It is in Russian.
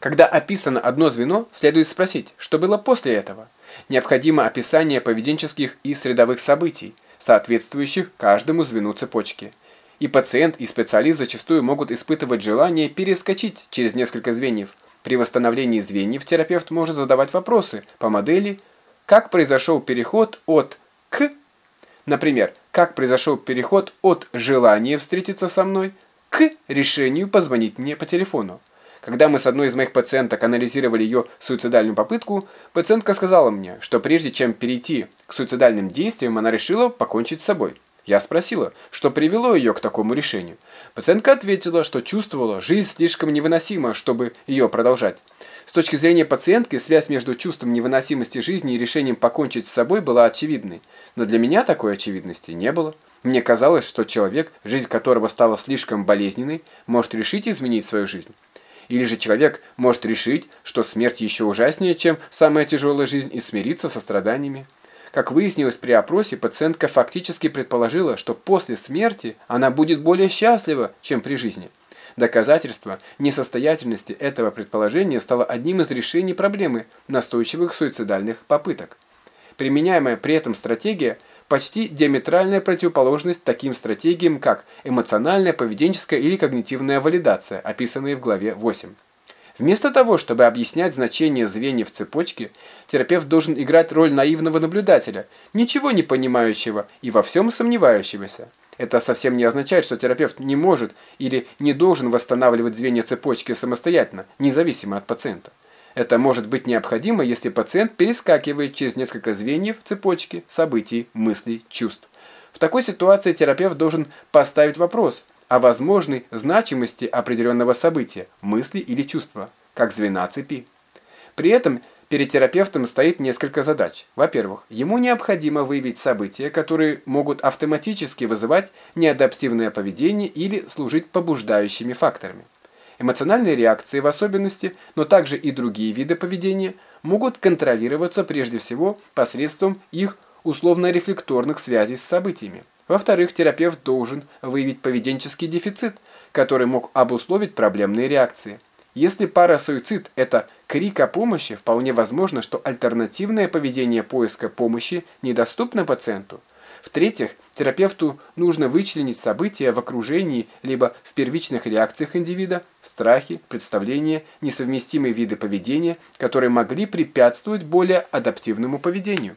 Когда описано одно звено, следует спросить, что было после этого. Необходимо описание поведенческих и средовых событий, соответствующих каждому звену цепочки. И пациент, и специалист зачастую могут испытывать желание перескочить через несколько звеньев. При восстановлении звеньев терапевт может задавать вопросы по модели «Как произошел переход от «к»?» Например, как произошел переход от желания встретиться со мной к решению позвонить мне по телефону. Когда мы с одной из моих пациенток анализировали ее суицидальную попытку, пациентка сказала мне, что прежде чем перейти к суицидальным действиям, она решила покончить с собой. Я спросила, что привело ее к такому решению. Пациентка ответила, что чувствовала, жизнь слишком невыносима, чтобы ее продолжать. С точки зрения пациентки, связь между чувством невыносимости жизни и решением покончить с собой была очевидной. Но для меня такой очевидности не было. Мне казалось, что человек, жизнь которого стала слишком болезненной, может решить изменить свою жизнь. Или же человек может решить, что смерть еще ужаснее, чем самая тяжелая жизнь, и смириться со страданиями. Как выяснилось при опросе, пациентка фактически предположила, что после смерти она будет более счастлива, чем при жизни. Доказательство несостоятельности этого предположения стало одним из решений проблемы настойчивых суицидальных попыток. Применяемая при этом стратегия почти диаметральная противоположность таким стратегиям, как эмоциональная, поведенческая или когнитивная валидация, описанные в главе 8. Вместо того, чтобы объяснять значение звеньев цепочки, терапевт должен играть роль наивного наблюдателя, ничего не понимающего и во всем сомневающегося. Это совсем не означает, что терапевт не может или не должен восстанавливать звенья цепочки самостоятельно, независимо от пациента. Это может быть необходимо, если пациент перескакивает через несколько звеньев цепочки событий, мыслей, чувств. В такой ситуации терапевт должен поставить вопрос о возможной значимости определенного события, мысли или чувства, как звена цепи. При этом перед терапевтом стоит несколько задач. Во-первых, ему необходимо выявить события, которые могут автоматически вызывать неадаптивное поведение или служить побуждающими факторами. Эмоциональные реакции в особенности, но также и другие виды поведения могут контролироваться прежде всего посредством их условно-рефлекторных связей с событиями. Во-вторых, терапевт должен выявить поведенческий дефицит, который мог обусловить проблемные реакции. Если парасуицид – это крик о помощи, вполне возможно, что альтернативное поведение поиска помощи недоступно пациенту – в-третьих, терапевту нужно вычленить события в окружении либо в первичных реакциях индивида, страхи, представления, несовместимые виды поведения, которые могли препятствовать более адаптивному поведению.